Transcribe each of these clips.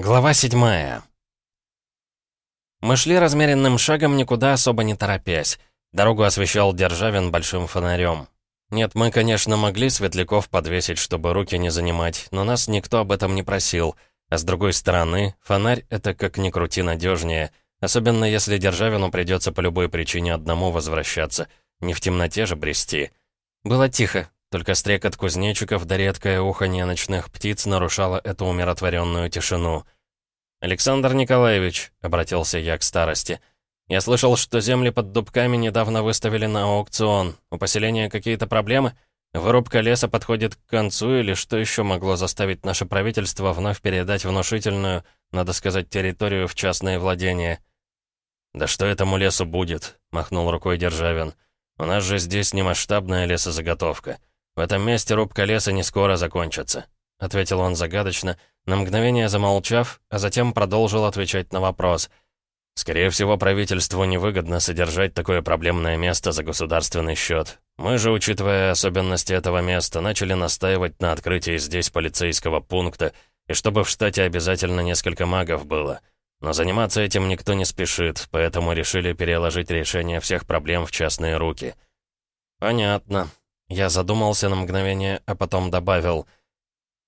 Глава седьмая. Мы шли размеренным шагом, никуда особо не торопясь. Дорогу освещал Державин большим фонарем. Нет, мы, конечно, могли светляков подвесить, чтобы руки не занимать, но нас никто об этом не просил. А с другой стороны, фонарь — это как ни крути надежнее, особенно если Державину придется по любой причине одному возвращаться, не в темноте же брести. Было тихо, только стрекот кузнечиков да редкое уханье ночных птиц нарушало эту умиротворенную тишину. «Александр Николаевич», — обратился я к старости, — «я слышал, что земли под дубками недавно выставили на аукцион. У поселения какие-то проблемы? Вырубка леса подходит к концу, или что еще могло заставить наше правительство вновь передать внушительную, надо сказать, территорию в частное владение?» «Да что этому лесу будет?» — махнул рукой Державин. «У нас же здесь не масштабная лесозаготовка». «В этом месте рубка леса не скоро закончится», — ответил он загадочно, на мгновение замолчав, а затем продолжил отвечать на вопрос. «Скорее всего, правительству невыгодно содержать такое проблемное место за государственный счет. Мы же, учитывая особенности этого места, начали настаивать на открытии здесь полицейского пункта, и чтобы в штате обязательно несколько магов было. Но заниматься этим никто не спешит, поэтому решили переложить решение всех проблем в частные руки». «Понятно», я задумался на мгновение, а потом добавил.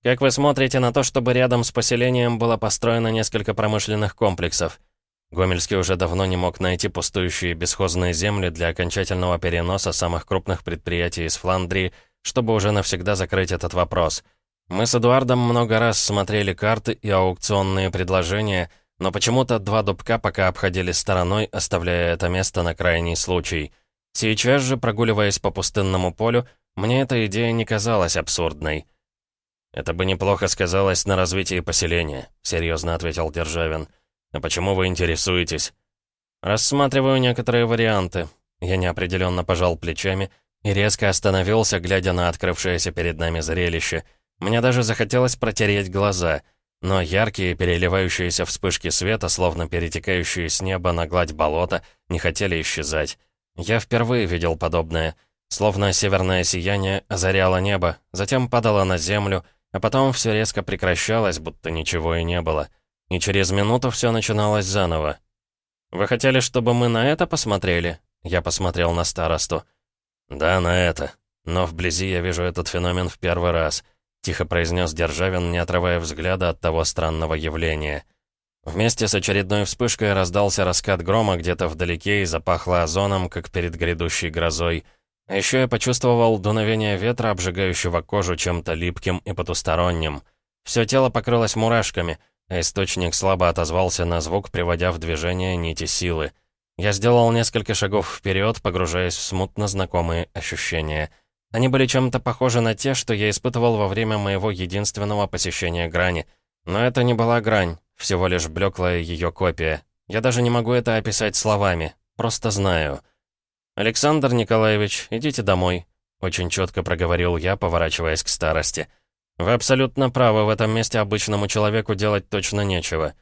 «Как вы смотрите на то, чтобы рядом с поселением было построено несколько промышленных комплексов?» Гомельский уже давно не мог найти пустующие бесхозные земли для окончательного переноса самых крупных предприятий из Фландрии, чтобы уже навсегда закрыть этот вопрос. Мы с Эдуардом много раз смотрели карты и аукционные предложения, но почему-то два дубка пока обходили стороной, оставляя это место на крайний случай. Сейчас же, прогуливаясь по пустынному полю, мне эта идея не казалась абсурдной. «Это бы неплохо сказалось на развитии поселения», — серьезно ответил Державин. «А почему вы интересуетесь?» «Рассматриваю некоторые варианты». Я неопределенно пожал плечами и резко остановился, глядя на открывшееся перед нами зрелище. Мне даже захотелось протереть глаза, но яркие, переливающиеся вспышки света, словно перетекающие с неба на гладь болота, не хотели исчезать. Я впервые видел подобное. Словно северное сияние озаряло небо, затем падало на землю, а потом все резко прекращалось, будто ничего и не было. И через минуту все начиналось заново. «Вы хотели, чтобы мы на это посмотрели?» Я посмотрел на старосту. «Да, на это. Но вблизи я вижу этот феномен в первый раз», — тихо произнес Державин, не отрывая взгляда от того странного явления. Вместе с очередной вспышкой раздался раскат грома где-то вдалеке и запахло озоном, как перед грядущей грозой. А еще я почувствовал дуновение ветра, обжигающего кожу чем-то липким и потусторонним. Все тело покрылось мурашками, а источник слабо отозвался на звук, приводя в движение нити силы. Я сделал несколько шагов вперед, погружаясь в смутно знакомые ощущения. Они были чем-то похожи на те, что я испытывал во время моего единственного посещения грани. Но это не была грань, всего лишь блеклая ее копия. Я даже не могу это описать словами. Просто знаю. «Александр Николаевич, идите домой», — очень четко проговорил я, поворачиваясь к старости. «Вы абсолютно правы, в этом месте обычному человеку делать точно нечего».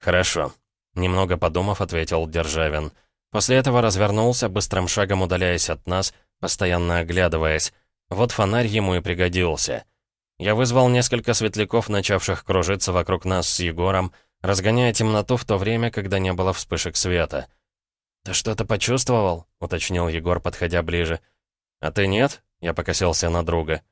«Хорошо», — немного подумав, ответил Державин. После этого развернулся, быстрым шагом удаляясь от нас, постоянно оглядываясь. Вот фонарь ему и пригодился. Я вызвал несколько светляков, начавших кружиться вокруг нас с Егором, разгоняя темноту в то время, когда не было вспышек света. «Ты что-то почувствовал?» — уточнил Егор, подходя ближе. «А ты нет?» — я покосился на друга.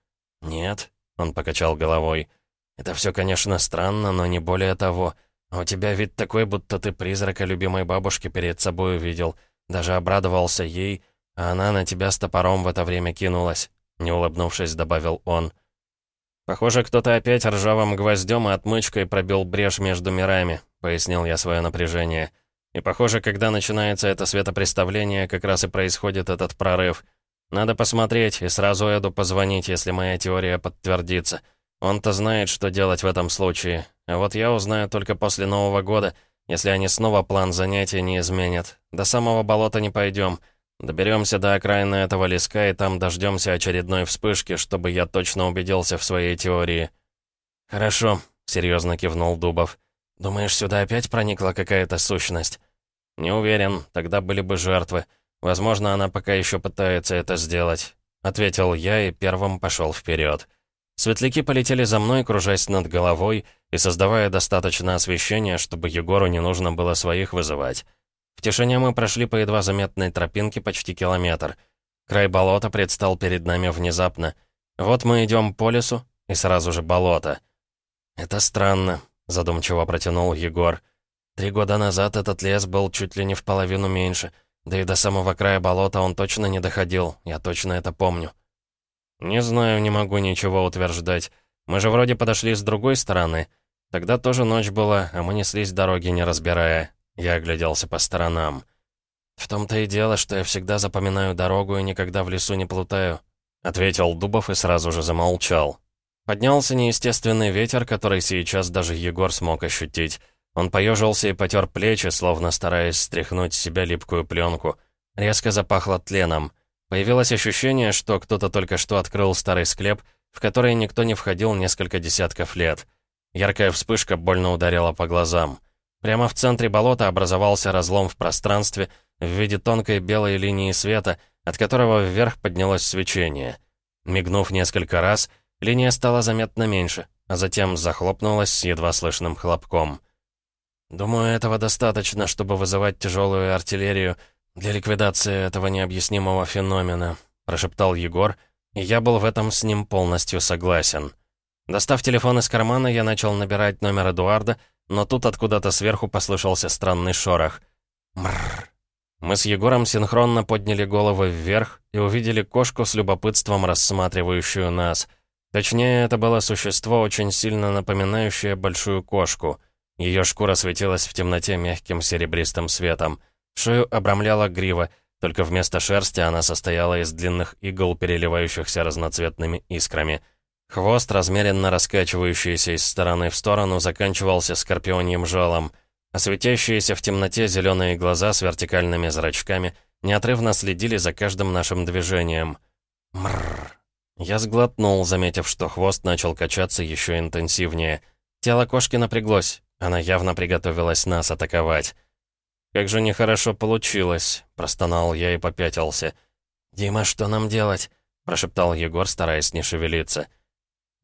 «Нет», — он покачал головой. «Это все, конечно, странно, но не более того. А у тебя вид такой, будто ты призрака любимой бабушки перед собой увидел. Даже обрадовался ей, а она на тебя с топором в это время кинулась», — не улыбнувшись, добавил он. «Похоже, кто-то опять ржавым гвоздем и отмычкой пробил брешь между мирами», — пояснил я свое напряжение. «И похоже, когда начинается это светопреставление, как раз и происходит этот прорыв. Надо посмотреть и сразу Эду позвонить, если моя теория подтвердится. Он-то знает, что делать в этом случае. А вот я узнаю только после Нового года, если они снова план занятий не изменят. До самого болота не пойдем». Доберемся до окраины этого леска и там дождемся очередной вспышки, чтобы я точно убедился в своей теории. «Хорошо», — серьезно кивнул Дубов. «Думаешь, сюда опять проникла какая-то сущность?» «Не уверен, тогда были бы жертвы. Возможно, она пока еще пытается это сделать», — ответил я и первым пошел вперед. Светляки полетели за мной, кружась над головой, и создавая достаточно освещения, чтобы Егору не нужно было своих вызывать. В тишине мы прошли по едва заметной тропинке почти километр. Край болота предстал перед нами внезапно. Вот мы идем по лесу, и сразу же болото. «Это странно», — задумчиво протянул Егор. «Три года назад этот лес был чуть ли не в половину меньше, да и до самого края болота он точно не доходил, я точно это помню». «Не знаю, не могу ничего утверждать. Мы же вроде подошли с другой стороны. Тогда тоже ночь была, а мы неслись дороги, не разбирая. Я огляделся по сторонам. «В том-то и дело, что я всегда запоминаю дорогу и никогда в лесу не плутаю», — ответил Дубов и сразу же замолчал. Поднялся неестественный ветер, который сейчас даже Егор смог ощутить. Он поежился и потер плечи, словно стараясь стряхнуть с себя липкую пленку. Резко запахло тленом. Появилось ощущение, что кто-то только что открыл старый склеп, в который никто не входил несколько десятков лет. Яркая вспышка больно ударила по глазам. Прямо в центре болота образовался разлом в пространстве в виде тонкой белой линии света, от которого вверх поднялось свечение. Мигнув несколько раз, линия стала заметно меньше, а затем захлопнулась с едва слышным хлопком. «Думаю, этого достаточно, чтобы вызывать тяжелую артиллерию для ликвидации этого необъяснимого феномена», прошептал Егор, и я был в этом с ним полностью согласен. Достав телефон из кармана, я начал набирать номер Эдуарда, но тут откуда-то сверху послышался странный шорох. Мрррр. Мы с Егором синхронно подняли головы вверх и увидели кошку с любопытством рассматривающую нас. Точнее, это было существо, очень сильно напоминающее большую кошку. Ее шкура светилась в темноте мягким серебристым светом. Шею обрамляла грива, только вместо шерсти она состояла из длинных игл, переливающихся разноцветными искрами — Хвост, размеренно раскачивающийся из стороны в сторону, заканчивался скорпионьим жалом, а в темноте зеленые глаза с вертикальными зрачками неотрывно следили за каждым нашим движением. Мрррр. Я сглотнул, заметив, что хвост начал качаться еще интенсивнее. Тело кошки напряглось, она явно приготовилась нас атаковать. «Как же нехорошо получилось», — простонал я и попятился. «Дима, что нам делать?» — прошептал Егор, стараясь не шевелиться.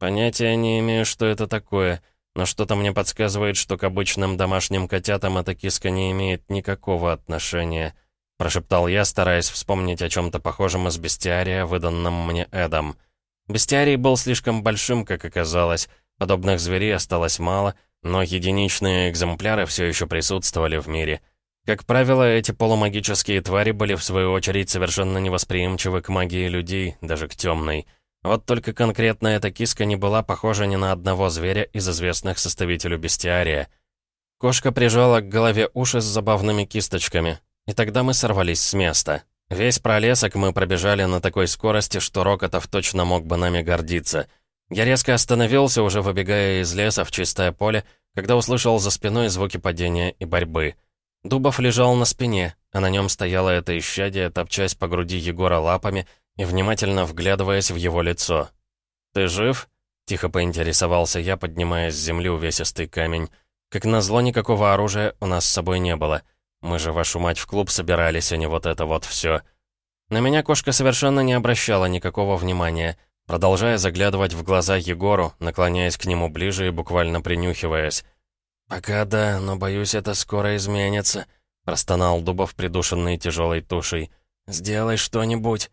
Понятия не имею, что это такое, но что-то мне подсказывает, что к обычным домашним котятам эта киска не имеет никакого отношения. Прошептал я, стараясь вспомнить о чем-то похожем из бестиария, выданном мне Эдом. Бестиарий был слишком большим, как оказалось. Подобных зверей осталось мало, но единичные экземпляры все еще присутствовали в мире. Как правило, эти полумагические твари были, в свою очередь, совершенно невосприимчивы к магии людей, даже к темной. Вот только конкретно эта киска не была похожа ни на одного зверя из известных составителю бестиария. Кошка прижала к голове уши с забавными кисточками, и тогда мы сорвались с места. Весь пролесок мы пробежали на такой скорости, что Рокотов точно мог бы нами гордиться. Я резко остановился, уже выбегая из леса в чистое поле, когда услышал за спиной звуки падения и борьбы. Дубов лежал на спине, а на нем стояло это исчадие, топчась по груди Егора лапами — и внимательно вглядываясь в его лицо. «Ты жив?» — тихо поинтересовался я, поднимая с земли увесистый камень. «Как назло, никакого оружия у нас с собой не было. Мы же, вашу мать, в клуб собирались, а не вот это вот все. На меня кошка совершенно не обращала никакого внимания, продолжая заглядывать в глаза Егору, наклоняясь к нему ближе и буквально принюхиваясь. «Пока да, но, боюсь, это скоро изменится», — простонал Дубов, придушенный тяжелой тушей. «Сделай что-нибудь».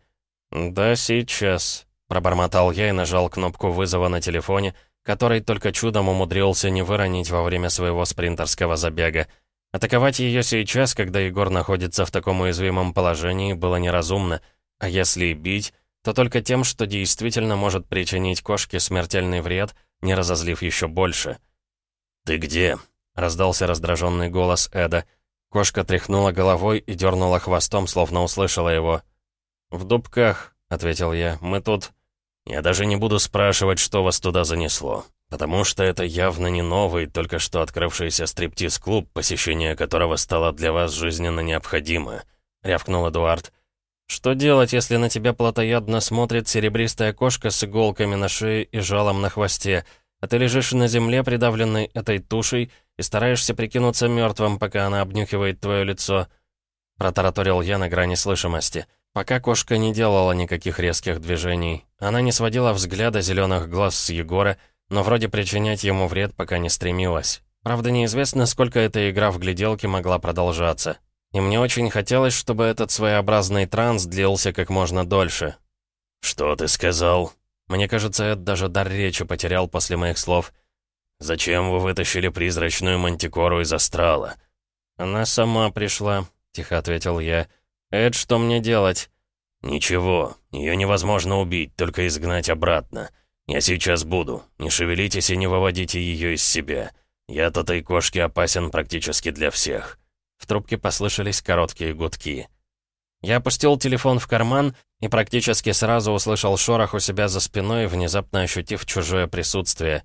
«Да, сейчас», — пробормотал я и нажал кнопку вызова на телефоне, который только чудом умудрился не выронить во время своего спринтерского забега. Атаковать ее сейчас, когда Егор находится в таком уязвимом положении, было неразумно, а если и бить, то только тем, что действительно может причинить кошке смертельный вред, не разозлив еще больше. «Ты где?» — раздался раздраженный голос Эда. Кошка тряхнула головой и дернула хвостом, словно услышала его. «В дубках», — ответил я, — «мы тут...» «Я даже не буду спрашивать, что вас туда занесло, потому что это явно не новый, только что открывшийся стриптиз-клуб, посещение которого стало для вас жизненно необходимо», — рявкнул Эдуард. «Что делать, если на тебя плотоядно смотрит серебристая кошка с иголками на шее и жалом на хвосте, а ты лежишь на земле, придавленной этой тушей, и стараешься прикинуться мертвым, пока она обнюхивает твое лицо?» Протараторил я на грани слышимости. — Пока кошка не делала никаких резких движений. Она не сводила взгляда зеленых глаз с Егора, но вроде причинять ему вред пока не стремилась. Правда, неизвестно, сколько эта игра в гляделки могла продолжаться. И мне очень хотелось, чтобы этот своеобразный транс длился как можно дольше. «Что ты сказал?» Мне кажется, Эд даже дар речи потерял после моих слов. «Зачем вы вытащили призрачную мантикору из астрала?» «Она сама пришла», — тихо ответил я. «Эд, что мне делать?» «Ничего, ее невозможно убить, только изгнать обратно. Я сейчас буду. Не шевелитесь и не выводите ее из себя. Я от этой кошки опасен практически для всех». В трубке послышались короткие гудки. Я опустил телефон в карман и практически сразу услышал шорох у себя за спиной, внезапно ощутив чужое присутствие.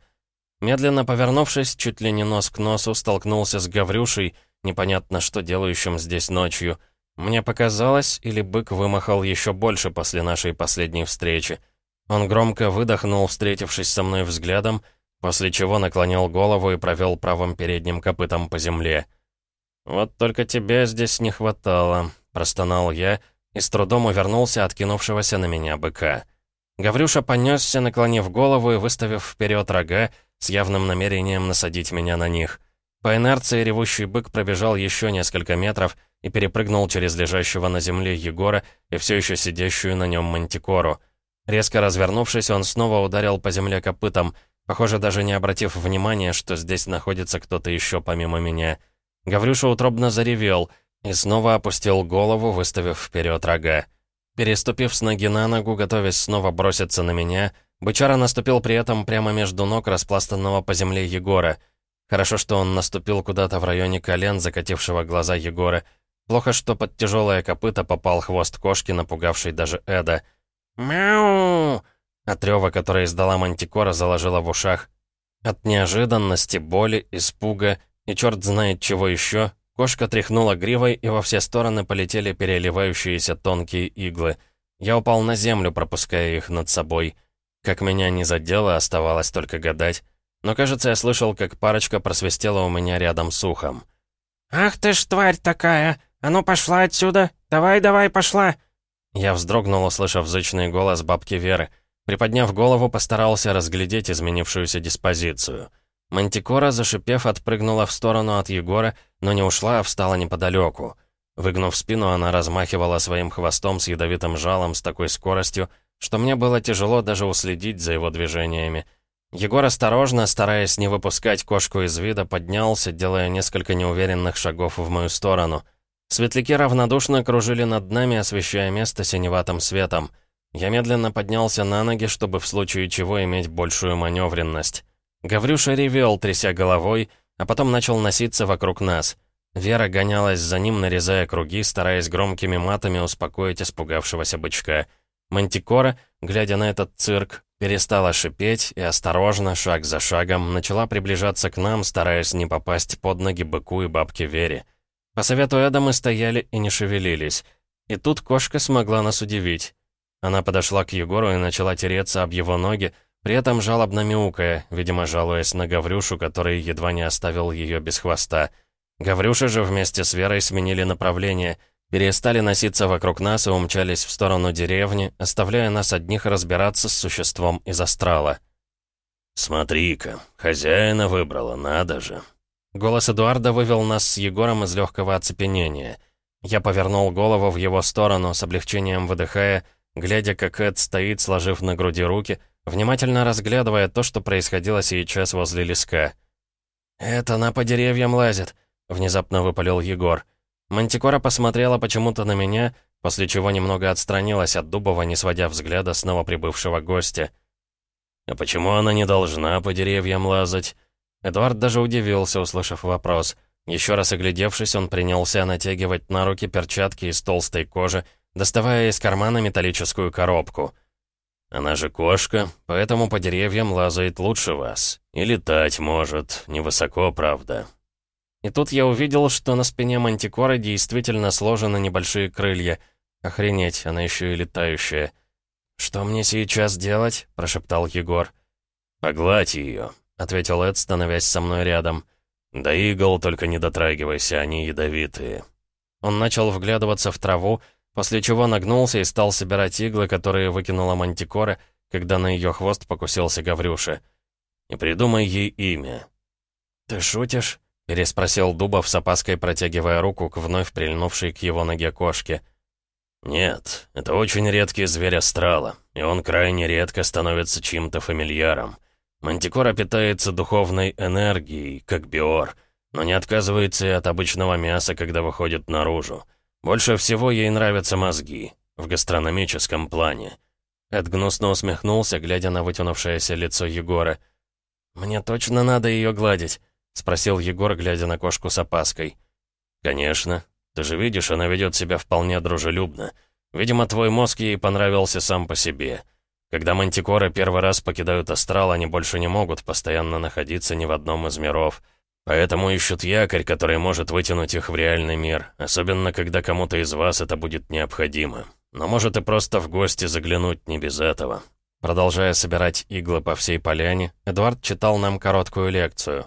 Медленно повернувшись, чуть ли не нос к носу, столкнулся с Гаврюшей, непонятно что делающим здесь ночью. Мне показалось, или бык вымахал еще больше после нашей последней встречи. Он громко выдохнул, встретившись со мной взглядом, после чего наклонил голову и провел правым передним копытом по земле. «Вот только тебя здесь не хватало», Простонал я и с трудом увернулся от кинувшегося на меня быка. Гаврюша понесся, наклонив голову и выставив вперед рога, с явным намерением насадить меня на них. По инерции ревущий бык пробежал еще несколько метров и перепрыгнул через лежащего на земле Егора и все еще сидящую на нем мантикору. Резко развернувшись, он снова ударил по земле копытом, похоже, даже не обратив внимания, что здесь находится кто-то еще помимо меня. Гаврюша утробно заревел — и снова опустил голову, выставив вперед рога. Переступив с ноги на ногу, готовясь снова броситься на меня, бычара наступил при этом прямо между ног распластанного по земле Егора. Хорошо, что он наступил куда-то в районе колен, закатившего глаза Егора. Плохо, что под тяжелое копыто попал хвост кошки, напугавший даже Эда. «Мяу!» От рева, который издала мантикора, заложила в ушах. От неожиданности, боли, испуга и черт знает чего еще, Кошка тряхнула гривой, и во все стороны полетели переливающиеся тонкие иглы. Я упал на землю, пропуская их над собой. Как меня не задело, оставалось только гадать. Но, кажется, я слышал, как парочка просвистела у меня рядом с ухом. «Ах ты ж тварь такая! А ну пошла отсюда! Давай, давай, пошла!» Я вздрогнул, услышав зычный голос бабки Веры. Приподняв голову, постарался разглядеть изменившуюся диспозицию — Мантикора, зашипев, отпрыгнула в сторону от Егора, но не ушла, а встала неподалеку. Выгнув спину, она размахивала своим хвостом с ядовитым жалом с такой скоростью, что мне было тяжело даже уследить за его движениями. Егор осторожно, стараясь не выпускать кошку из вида, поднялся, делая несколько неуверенных шагов в мою сторону. Светляки равнодушно кружили над нами, освещая место синеватым светом. Я медленно поднялся на ноги, чтобы в случае чего иметь большую маневренность. Гаврюша ревел, тряся головой, а потом начал носиться вокруг нас. Вера гонялась за ним, нарезая круги, стараясь громкими матами успокоить испугавшегося бычка. Мантикора, глядя на этот цирк, перестала шипеть и осторожно, шаг за шагом, начала приближаться к нам, стараясь не попасть под ноги быку и бабке Вере. По совету Эда мы стояли и не шевелились. И тут кошка смогла нас удивить. Она подошла к Егору и начала тереться об его ноги, при этом жалобно мяукая, видимо, жалуясь на Гаврюшу, который едва не оставил ее без хвоста. Гаврюша же вместе с Верой сменили направление, перестали носиться вокруг нас и умчались в сторону деревни, оставляя нас одних разбираться с существом из астрала. «Смотри-ка, хозяина выбрала, надо же!» Голос Эдуарда вывел нас с Егором из легкого оцепенения. Я повернул голову в его сторону, с облегчением выдыхая, глядя, как Эд стоит, сложив на груди руки, внимательно разглядывая то, что происходило сейчас возле леска. «Это она по деревьям лазит», — внезапно выпалил Егор. Мантикора посмотрела почему-то на меня, после чего немного отстранилась от Дубова, не сводя взгляда с новоприбывшего гостя. «А почему она не должна по деревьям лазать?» Эдуард даже удивился, услышав вопрос. Еще раз оглядевшись, он принялся натягивать на руки перчатки из толстой кожи, доставая из кармана металлическую коробку — она же кошка, поэтому по деревьям лазает лучше вас. И летать может, невысоко, правда. И тут я увидел, что на спине мантикоры действительно сложены небольшие крылья. Охренеть, она еще и летающая. «Что мне сейчас делать?» — прошептал Егор. «Погладь ее», — ответил Эд, становясь со мной рядом. «Да игл только не дотрагивайся, они ядовитые». Он начал вглядываться в траву, после чего нагнулся и стал собирать иглы, которые выкинула Мантикора, когда на ее хвост покусился Гаврюша. и придумай ей имя». «Ты шутишь?» — переспросил Дубов с опаской, протягивая руку к вновь прильнувшей к его ноге кошке. «Нет, это очень редкий зверь астрала, и он крайне редко становится чьим-то фамильяром. Мантикора питается духовной энергией, как биор, но не отказывается и от обычного мяса, когда выходит наружу. Больше всего ей нравятся мозги, в гастрономическом плане». Эд гнусно усмехнулся, глядя на вытянувшееся лицо Егора. «Мне точно надо ее гладить?» — спросил Егор, глядя на кошку с опаской. «Конечно. Ты же видишь, она ведет себя вполне дружелюбно. Видимо, твой мозг ей понравился сам по себе. Когда мантикоры первый раз покидают астрал, они больше не могут постоянно находиться ни в одном из миров. Поэтому ищут якорь, который может вытянуть их в реальный мир, особенно когда кому-то из вас это будет необходимо. Но может и просто в гости заглянуть не без этого. Продолжая собирать иглы по всей поляне, Эдуард читал нам короткую лекцию.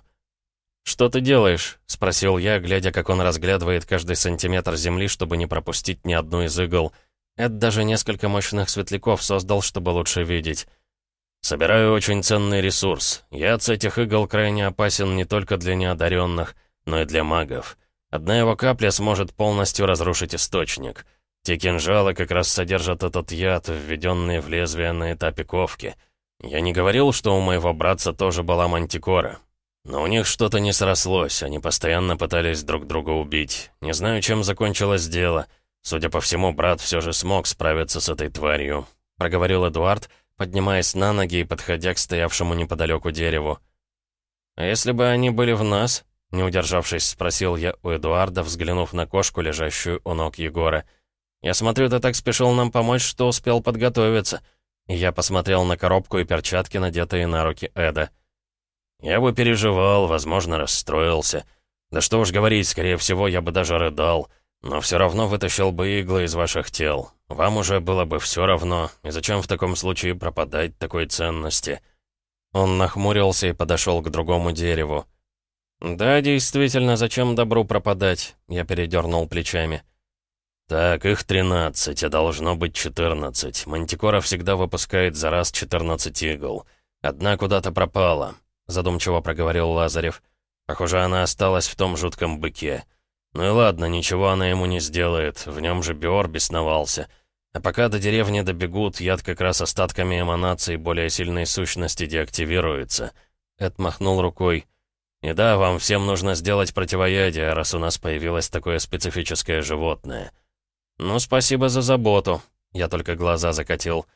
«Что ты делаешь?» — спросил я, глядя, как он разглядывает каждый сантиметр земли, чтобы не пропустить ни одну из игл. Эд даже несколько мощных светляков создал, чтобы лучше видеть. «Собираю очень ценный ресурс. Яд этих игл крайне опасен не только для неодаренных, но и для магов. Одна его капля сможет полностью разрушить источник. Те кинжалы как раз содержат этот яд, введенный в лезвие на этапе ковки. Я не говорил, что у моего братца тоже была мантикора. Но у них что-то не срослось, они постоянно пытались друг друга убить. Не знаю, чем закончилось дело. Судя по всему, брат все же смог справиться с этой тварью», — проговорил Эдуард, поднимаясь на ноги и подходя к стоявшему неподалеку дереву. «А если бы они были в нас?» — не удержавшись, спросил я у Эдуарда, взглянув на кошку, лежащую у ног Егора. «Я смотрю, ты так спешил нам помочь, что успел подготовиться». И я посмотрел на коробку и перчатки, надетые на руки Эда. Я бы переживал, возможно, расстроился. Да что уж говорить, скорее всего, я бы даже рыдал. Но все равно вытащил бы иглы из ваших тел. Вам уже было бы все равно. И зачем в таком случае пропадать такой ценности?» Он нахмурился и подошел к другому дереву. «Да, действительно, зачем добру пропадать?» Я передернул плечами. «Так, их тринадцать, а должно быть четырнадцать. Мантикора всегда выпускает за раз четырнадцать игл. Одна куда-то пропала задумчиво проговорил Лазарев. Похоже, она осталась в том жутком быке. Ну и ладно, ничего она ему не сделает, в нем же Биор бесновался. А пока до деревни добегут, яд как раз остатками эманации более сильной сущности деактивируется. Эд махнул рукой. И да, вам всем нужно сделать противоядие, раз у нас появилось такое специфическое животное. Ну, спасибо за заботу. Я только глаза закатил.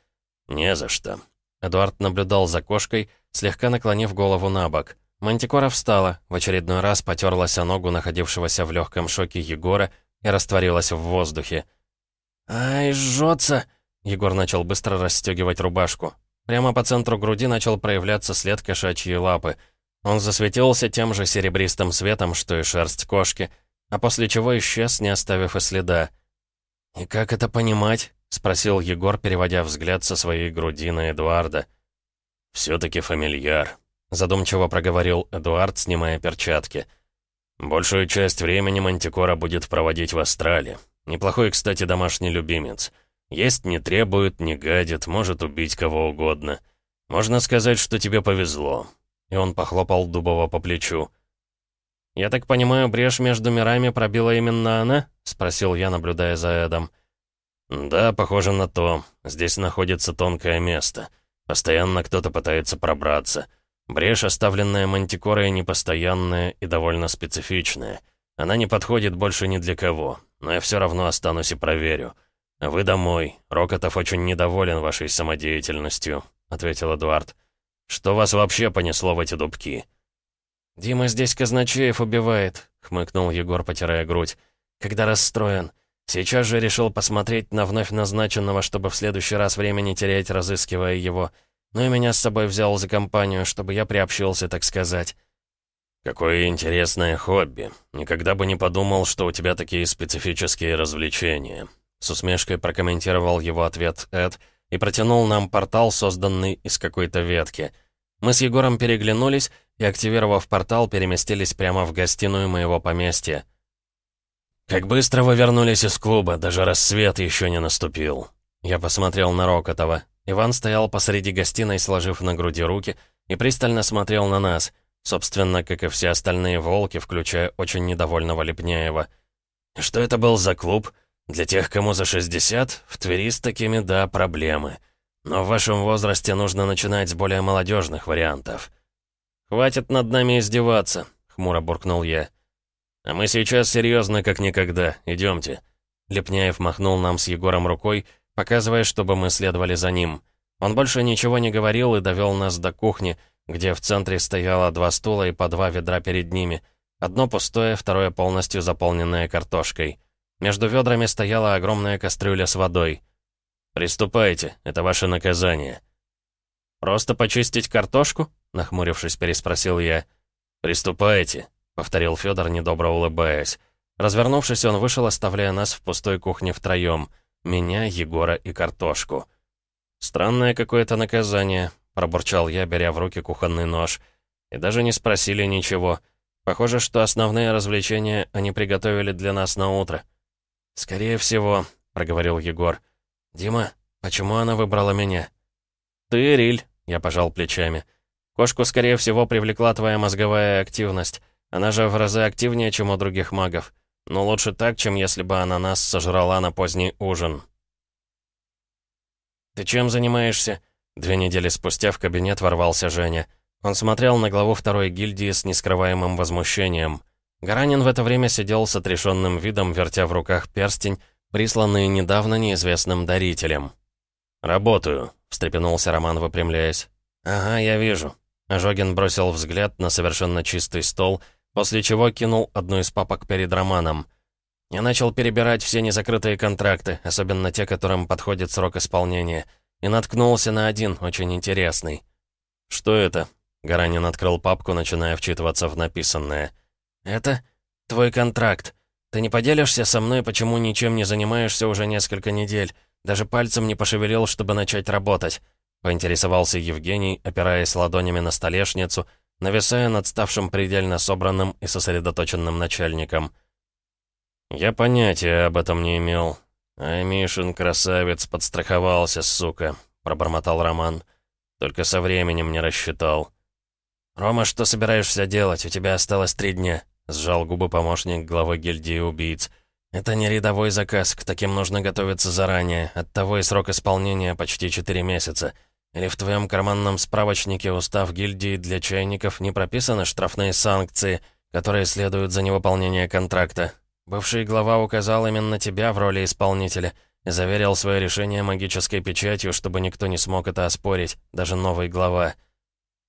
Не за что. Эдуард наблюдал за кошкой, слегка наклонив голову на бок. Мантикора встала, в очередной раз потерлась о ногу находившегося в легком шоке Егора и растворилась в воздухе. «Ай, жжется!» Егор начал быстро расстегивать рубашку. Прямо по центру груди начал проявляться след кошачьей лапы. Он засветился тем же серебристым светом, что и шерсть кошки, а после чего исчез, не оставив и следа. «И как это понимать?» — спросил Егор, переводя взгляд со своей груди на Эдуарда. «Все-таки фамильяр», — задумчиво проговорил Эдуард, снимая перчатки. «Большую часть времени Мантикора будет проводить в Астрале. Неплохой, кстати, домашний любимец. Есть не требует, не гадит, может убить кого угодно. Можно сказать, что тебе повезло». И он похлопал Дубова по плечу. «Я так понимаю, брешь между мирами пробила именно она?» — спросил я, наблюдая за Эдом. «Да, похоже на то. Здесь находится тонкое место. Постоянно кто-то пытается пробраться. Брешь, оставленная мантикорой, непостоянная и довольно специфичная. Она не подходит больше ни для кого, но я все равно останусь и проверю. вы домой. Рокотов очень недоволен вашей самодеятельностью», — ответил Эдуард. «Что вас вообще понесло в эти дубки?» «Дима здесь казначеев убивает», — хмыкнул Егор, потирая грудь. «Когда расстроен. Сейчас же решил посмотреть на вновь назначенного, чтобы в следующий раз времени терять, разыскивая его. Ну и меня с собой взял за компанию, чтобы я приобщился, так сказать. «Какое интересное хобби. Никогда бы не подумал, что у тебя такие специфические развлечения». С усмешкой прокомментировал его ответ Эд и протянул нам портал, созданный из какой-то ветки. Мы с Егором переглянулись и, активировав портал, переместились прямо в гостиную моего поместья. «Как быстро вы вернулись из клуба, даже рассвет еще не наступил». Я посмотрел на Рокотова. Иван стоял посреди гостиной, сложив на груди руки, и пристально смотрел на нас, собственно, как и все остальные волки, включая очень недовольного Лепняева. «Что это был за клуб? Для тех, кому за 60, в Твери с такими, да, проблемы. Но в вашем возрасте нужно начинать с более молодежных вариантов». «Хватит над нами издеваться», — хмуро буркнул я. «А мы сейчас серьезно, как никогда. Идемте». Лепняев махнул нам с Егором рукой, показывая, чтобы мы следовали за ним. Он больше ничего не говорил и довел нас до кухни, где в центре стояло два стула и по два ведра перед ними. Одно пустое, второе полностью заполненное картошкой. Между ведрами стояла огромная кастрюля с водой. «Приступайте, это ваше наказание». «Просто почистить картошку?» — нахмурившись, переспросил я. «Приступайте», — повторил Федор, недобро улыбаясь. Развернувшись, он вышел, оставляя нас в пустой кухне втроем. Меня, Егора и картошку. «Странное какое-то наказание», — пробурчал я, беря в руки кухонный нож. И даже не спросили ничего. Похоже, что основные развлечения они приготовили для нас на утро. «Скорее всего», — проговорил Егор. «Дима, почему она выбрала меня?» «Ты, Риль», — я пожал плечами. «Кошку, скорее всего, привлекла твоя мозговая активность. Она же в разы активнее, чем у других магов. Но лучше так, чем если бы она нас сожрала на поздний ужин. «Ты чем занимаешься?» Две недели спустя в кабинет ворвался Женя. Он смотрел на главу второй гильдии с нескрываемым возмущением. Гаранин в это время сидел с отрешенным видом, вертя в руках перстень, присланный недавно неизвестным дарителем. «Работаю», — встрепенулся Роман, выпрямляясь. «Ага, я вижу». Ожогин бросил взгляд на совершенно чистый стол, после чего кинул одну из папок перед Романом. Я начал перебирать все незакрытые контракты, особенно те, которым подходит срок исполнения, и наткнулся на один, очень интересный. «Что это?» — Гаранин открыл папку, начиная вчитываться в написанное. «Это твой контракт. Ты не поделишься со мной, почему ничем не занимаешься уже несколько недель? Даже пальцем не пошевелил, чтобы начать работать?» — поинтересовался Евгений, опираясь ладонями на столешницу — нависая над ставшим предельно собранным и сосредоточенным начальником. «Я понятия об этом не имел. Мишин, красавец, подстраховался, сука», — пробормотал Роман. «Только со временем не рассчитал». «Рома, что собираешься делать? У тебя осталось три дня», — сжал губы помощник главы гильдии убийц. «Это не рядовой заказ, к таким нужно готовиться заранее. Оттого и срок исполнения почти четыре месяца». Или в твоем карманном справочнике устав гильдии для чайников не прописаны штрафные санкции, которые следуют за невыполнение контракта? Бывший глава указал именно тебя в роли исполнителя и заверил свое решение магической печатью, чтобы никто не смог это оспорить, даже новый глава.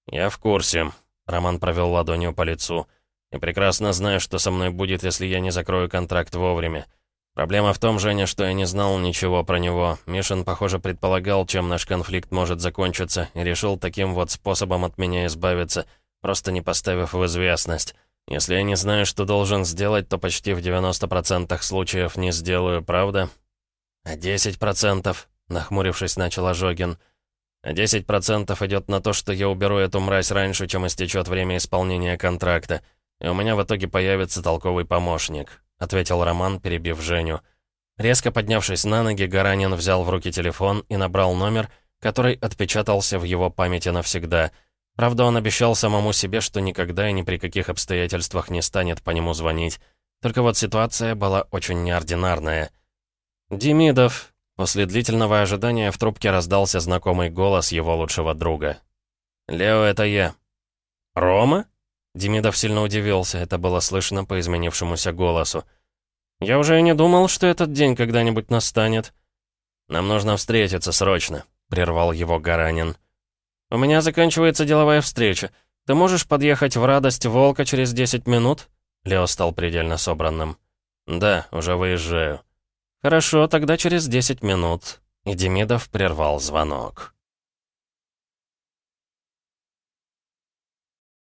«Я в курсе», — Роман провел ладонью по лицу, «и прекрасно знаю, что со мной будет, если я не закрою контракт вовремя. Проблема в том, Женя, что я не знал ничего про него. Мишин, похоже, предполагал, чем наш конфликт может закончиться, и решил таким вот способом от меня избавиться, просто не поставив в известность. Если я не знаю, что должен сделать, то почти в 90% случаев не сделаю, правда? А 10%, нахмурившись, начал Ожогин. А 10% идет на то, что я уберу эту мразь раньше, чем истечет время исполнения контракта, и у меня в итоге появится толковый помощник. — ответил Роман, перебив Женю. Резко поднявшись на ноги, Гаранин взял в руки телефон и набрал номер, который отпечатался в его памяти навсегда. Правда, он обещал самому себе, что никогда и ни при каких обстоятельствах не станет по нему звонить. Только вот ситуация была очень неординарная. «Демидов!» После длительного ожидания в трубке раздался знакомый голос его лучшего друга. «Лео, это я». «Рома?» Демидов сильно удивился, это было слышно по изменившемуся голосу. «Я уже и не думал, что этот день когда-нибудь настанет». «Нам нужно встретиться срочно», — прервал его Гаранин. «У меня заканчивается деловая встреча. Ты можешь подъехать в радость Волка через 10 минут?» Лео стал предельно собранным. «Да, уже выезжаю». «Хорошо, тогда через 10 минут». И Демидов прервал звонок.